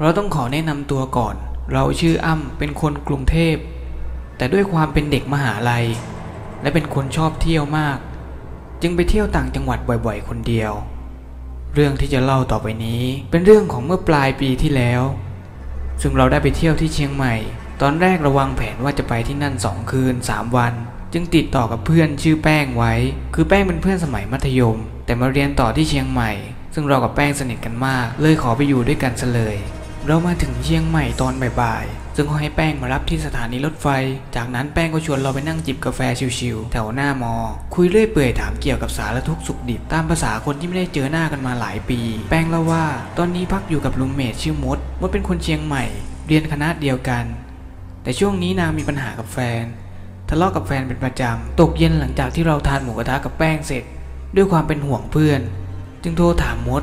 เราต้องขอแนะนำตัวก่อน เราชื่ออ้ำเป็นคนกรุงเทพ แต่ด้วยความเป็นเด็กมหาลัย และเป็นคนชอบเที่ยวมาก จึงไปเที่ยวต่างจังหวัดบ่อยๆ คนเดียว เรื่องที่จะเล่าต่อไปนี้ เป็นเรื่องของเมื่อปลายปีที่แล้ว ซึ่งเราได้ไปเที่ยวที่เชียงใหม่ ตอนแรกระวังแผนว่าจะไปที่นั่นสองคืนสามวัน จึงติดต่อกับเพื่อนชื่อแป้งไว้ คือแป้งเป็นเพื่อนสมัยมัธยม แต่มาเรียนต่อที่เชียงใหม่ ซึ่งเรากับแป้งสนิทกันมาก เลยขอไปอยู่ด้วยกันซะเลย เรามาถึงเชียงใหม่ตอนบ่ายๆ ซึ่งเขาให้แป้งมารับที่สถานีรถไฟ จากนั้นแป้งก็ชวนเราไปนั่งจิบกาแฟชิวๆแถวหน้ามอ คุยเรื่อยเปื่อยถามเกี่ยวกับสารทุกสุขดิบ ตามภาษาคนที่ไม่ได้เจอหน้ากันมาหลายปี แป้งเล่าว่า ตอนนี้พักอยู่กับลุงเมทชื่อมด มดเป็นคนเชียงใหม่ เรียนคณะเดียวกัน แต่ช่วงนี้นางมีปัญหากับแฟน ทะเลาะกับแฟนเป็นประจำ ตกเย็นหลังจากที่เราทานหมูกระทะกับแป้งเสร็จ ด้วยความเป็นห่วงเพื่อน จึงโทรถามมด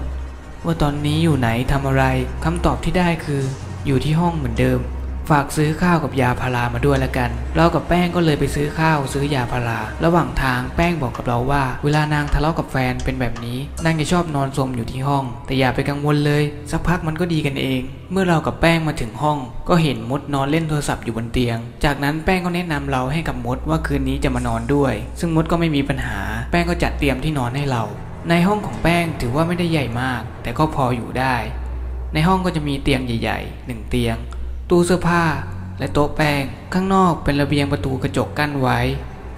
ว่าตอนนี้อยู่ไหนทำอะไรคำตอบที่ได้คือ อยู่ที่ห้องเหมือนเดิม ฝากซื้อข้าวกับยาพารามาด้วยละกัน เรากับแป้งก็เลยไปซื้อข้าวซื้อยาพารา ระหว่างทางแป้งบอกกับเราว่า เวลานางทะเลาะกับแฟนเป็นแบบนี้ นางจะชอบนอนสมอยู่ที่ห้อง แต่อย่าไปกังวลเลย สักพักมันก็ดีกันเอง เมื่อเรากับแป้งมาถึงห้อง ก็เห็นมดนอนเล่นโทรศัพท์อยู่บนเตียง จากนั้นแป้งก็แนะนำเราให้กับมดว่าคืนนี้จะมานอนด้วย ซึ่งมดก็ไม่มีปัญหา แป้งก็จัดเตรียมที่นอนให้เรา ในห้องของแป้งถือว่าไม่ได้ใหญ่มาก แต่ก็พออยู่ได้ ในห้องก็จะมีเตียงใหญ่ๆหนึ่งเตียง ตู้เสื้อผ้า และโต๊ะแป้ง ข้างนอกเป็นระเบียงประตูกระจกกั้นไว้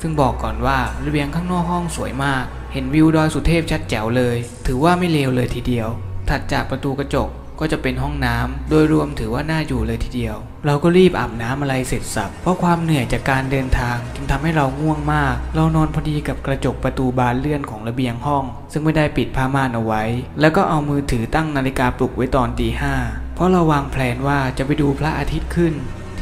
ซึ่งบอกก่อนว่าระเบียงข้างนอกห้องสวยมาก เห็นวิวดอยสุเทพชัดแจ๋วเลย ถือว่าไม่เลวเลยทีเดียว ถัดจากประตูกระจก ก็จะเป็นห้องน้ำโดยรวมถือว่าน่าอยู่เลยทีเดียว เราก็รีบอาบน้ำอะไรเสร็จสับ เพราะความเหนื่อยจากการเดินทางจึงทำให้เราง่วงมาก เรานอนพอดีกับกระจกประตูบานเลื่อนของระเบียงห้อง ซึ่งไม่ได้ปิดผ้าม่านเอาไว้ แล้วก็เอามือถือตั้งนาฬิกาปลุกไว้ตอนตีห้าเพราะเราวางแผนว่าจะไปดูพระอาทิตย์ขึ้น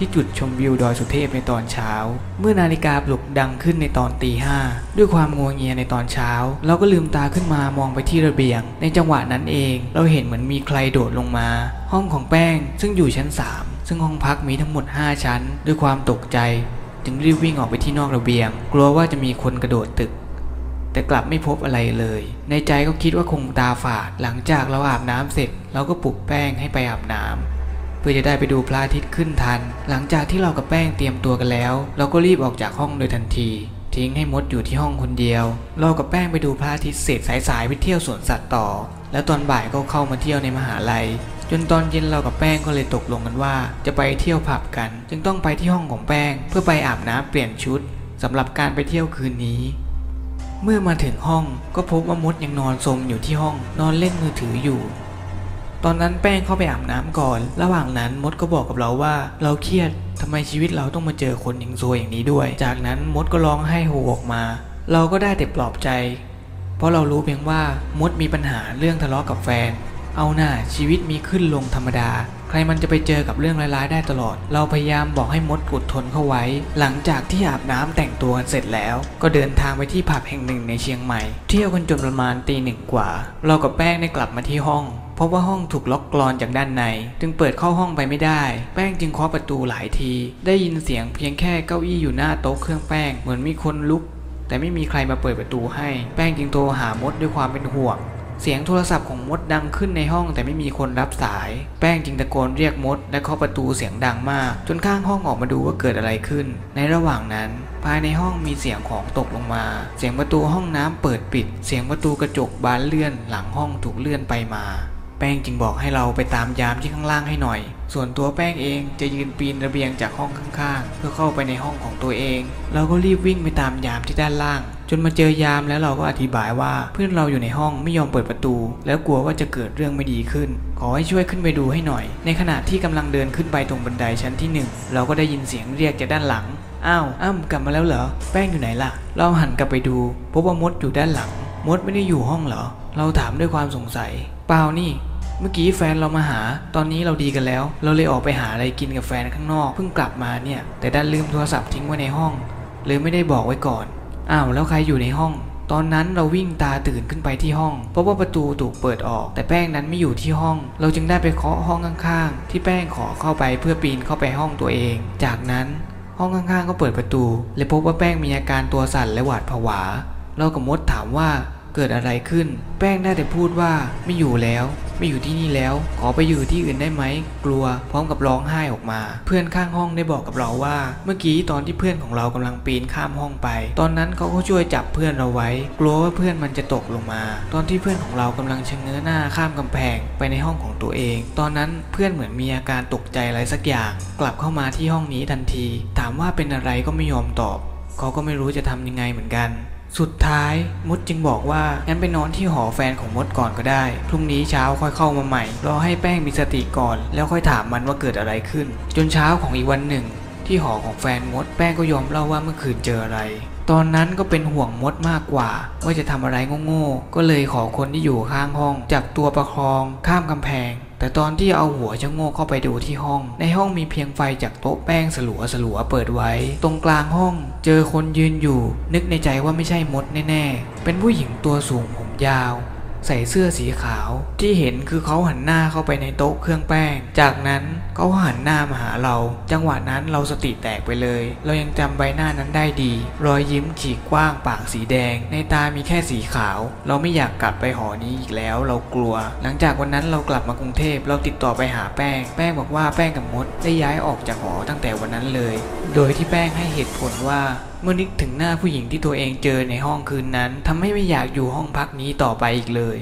ที่จุดชมวิวดอยสุเทพในตอนเช้า เมื่อนาฬิกาปลุกดังขึ้นในตอนตีห้าด้วยความงัวงเงียในตอนเช้า เราก็ลืมตาขึ้นมามองไปที่ระเบียง ในจังหวะนั้นเอง เราเห็นเหมือนมีใครโดดลงมา ห้องของแป้งซึ่งอยู่ชั้น 3 ซึ่งห้องพักมีทั้งหมด 5 ชั้น ด้วยความตกใจ จึงรีบวิ่งออกไปที่นอกระเบียง กลัวว่าจะมีคนกระโดดตึกแต่กลับไม่พบอะไรเลย ในใจก็คิดว่าคงตาฝาด หลังจากเราอาบน้ำเสร็จ เราก็ปลุกแป้งให้ไปอาบน้ำเพื่อจะได้ไปดูพระอาทิตย์ขึ้นทัน หลังจากที่เรากับแป้งเตรียมตัวกันแล้ว เราก็รีบออกจากห้องโดยทันที ทิ้งให้มดอยู่ที่ห้องคนเดียว เรากับแป้งไปดูพระอาทิตย์เสร็จสายๆไปเที่ยวสวนสัตว์ต่อ แล้วตอนบ่ายก็เข้ามาเที่ยวในมหาลัยจนตอนเย็นเรากับแป้งก็เลยตกลงกันว่า จะไปเที่ยวผับกัน จึงต้องไปที่ห้องของแป้ง เพื่อไปอาบน้ำเปลี่ยนชุดสำหรับการไปเที่ยวคืนนี้ เมื่อมาถึงห้องก็พบว่ามดยังนอนสมอยู่ที่ห้อง นอนเล่นมือถืออยู่ ตอนนั้นแป้งเข้าไปอาบน้ำก่อน ระหว่างนั้นมดก็บอกกับเราว่า เราเครียดทำไมชีวิตเราต้องมาเจอคนอย่างซวยอย่างนี้ด้วย จากนั้นมดก็ร้องไห้โฮออกมา เราก็ได้แต่ปลอบใจ เพราะเรารู้เพียงว่ามดมีปัญหาเรื่องทะเลาะกับแฟน เอาหน่าชีวิตมีขึ้นลงธรรมดา ใครมันจะไปเจอกับเรื่องร้ายๆได้ตลอด เราพยายามบอกให้มดอดทนเข้าไว้ หลังจากที่อาบน้ำแต่งตัวกันเสร็จแล้ว ก็เดินทางไปที่ผับแห่งหนึ่งในเชียงใหม่ เที่ยวกันจนประมาณตีหนึ่งกว่า เรากับแป้งได้กลับมาที่ห้อง เพราะว่าห้องถูกล็อกกลอนจากด้านใน จึงเปิดเข้าห้องไปไม่ได้ แป้งจึงเคาะประตูหลายที ได้ยินเสียงเพียงแค่เก้าอี้อยู่หน้าโต๊ะเครื่องแป้งเหมือนมีคนลุก แต่ไม่มีใครมาเปิดประตูให้ แป้งจึงโทรหามดด้วยความเป็นห่วงเสียงโทรศัพท์ของมดดังขึ้นในห้องแต่ไม่มีคนรับสาย แป้งจึงตะโกนเรียกมด และเคาะประตูเสียงดังมาก จนข้างห้องออกมาดูว่าเกิดอะไรขึ้น ในระหว่างนั้น ภายในห้องมีเสียงของตกลงมา เสียงประตูห้องน้ำเปิดปิด เสียงประตูกระจกบานเลื่อน หลังห้องถูกเลื่อนไปมา ป้งจึงบอกให้เราไปตามยามที่ข้างล่างให้หน่อย ส่วนตัวแป้งเองจะยืนปีนระเบียงจากห้องข้างๆ เพื่อเข้าไปในห้องของตัวเอง เราก็รีบวิ่งไปตามยามที่ด้านล่าง จนมาเจอยามแล้วเราก็อธิบายว่าเพื่อนเราอยู่ในห้องไม่ยอมเปิดประตู แล้วกลัวว่าจะเกิดเรื่องไม่ดีขึ้น ขอให้ช่วยขึ้นไปดูให้หน่อย ในขณะที่กำลังเดินขึ้นไปตรงบันไดชั้นที่หนึ่งเราก็ได้ยินเสียงเรียกจากด้านหลังอ้าวอ้ำกลับมาแล้วเหรอแป้งอยู่ไหนล่ะ เราหันกลับไปดูพบว่ามดอยู่ด้านหลังมดไม่ได้อยู่ห้องเหรอ เราถามด้วยความสงสัย เปล่านี่ เมื่อกี้แฟนเรามาหา ตอนนี้เราดีกันแล้ว เราเลยออกไปหาอะไรกินกับแฟนข้างนอก เพิ่งกลับมาเนี่ย แต่ดันลืมโทรศัพท์ทิ้งไว้ในห้อง เลยไม่ได้บอกไว้ก่อน อ้าวแล้วใครอยู่ในห้อง ตอนนั้นเราวิ่งตาตื่นขึ้นไปที่ห้อง เพราะว่าประตูถูกเปิดออก แต่แป้งนั้นไม่อยู่ที่ห้อง เราจึงได้ไปเคาะห้องข้างๆ ที่แป้งขอเข้าไปเพื่อปีนเข้าไปห้องตัวเอง จากนั้นห้องข้างๆ ก็เปิดประตู และพบว่าแป้งมีอาการตัวสั่นและหวาดผวา เรากับมดถามว่า เกิดอะไรขึ้น แป้งได้แต่พูดว่าไม่อยู่แล้ว ไม่อยู่ที่นี่แล้ว ขอไปอยู่ที่อื่นได้ไหม กลัว พร้อมกับร้องไห้ออกมา เพื่อนข้างห้องได้บอกกับเราว่า เมื่อกี้ตอนที่เพื่อนของเรากำลังปีนข้ามห้องไป ตอนนั้นเขาก็ช่วยจับเพื่อนเราไว้ กลัวว่าเพื่อนมันจะตกลงมา ตอนที่เพื่อนของเรากำลังชะเง้อหน้าข้ามกำแพงไปในห้องของตัวเอง ตอนนั้นเพื่อนเหมือนมีอาการตกใจอะไรสักอย่าง กลับเข้ามาที่ห้องนี้ทันที ถามว่าเป็นอะไรก็ไม่ยอมตอบเขาก็ไม่รู้จะทำยังไงเหมือนกัน สุดท้ายมดจึงบอกว่างั้นไปนอนที่หอแฟนของมดก่อนก็ได้ พรุ่งนี้เช้าค่อยเข้ามาใหม่ รอให้แป้งมีสติก่อน แล้วค่อยถามมันว่าเกิดอะไรขึ้น จนเช้าของอีกวันหนึ่ง ที่หอของแฟนมด แป้งก็ยอมเล่าว่าเมื่อคืนเจออะไร ตอนนั้นก็เป็นห่วงมดมากกว่า ว่าจะทำอะไรโง่ๆก็เลยขอคนที่อยู่ข้างห้อง จากตัวประคอง ข้ามกำแพง แต่ตอนที่เอาหัวชะโงกเข้าไปดูที่ห้อง ในห้องมีเพียงไฟจากโต๊ะแป้งสลัวสลัวเปิดไว้ ตรงกลางห้อง เจอคนยืนอยู่ นึกในใจว่าไม่ใช่มดแน่ๆ เป็นผู้หญิงตัวสูงผมยาว ใส่เสื้อสีขาว ที่เห็นคือเขาหันหน้าเข้าไปในโต๊ะเครื่องแป้ง จากนั้นเขาหันหน้ามาหาเรา จังหวะนั้นเราสติแตกไปเลย เรายังจำใบหน้านั้นได้ดี รอยยิ้มฉีกกว้างปากสีแดง ในตามีแค่สีขาว เราไม่อยากกลับไปหอนี้อีกแล้ว เรากลัว หลังจากวันนั้นเรากลับมากรุงเทพเราติดต่อไปหาแป้ง แป้งบอกว่าแป้งกับมดได้ย้ายออกจากหอตั้งแต่วันนั้นเลย โดยที่แป้งให้เหตุผลว่า เมื่อนึกถึงหน้าผู้หญิงที่ตัวเองเจอในห้องคืนนั้นทำให้ไม่อยากอยู่ห้องพักนี้ต่อไปอีกเลย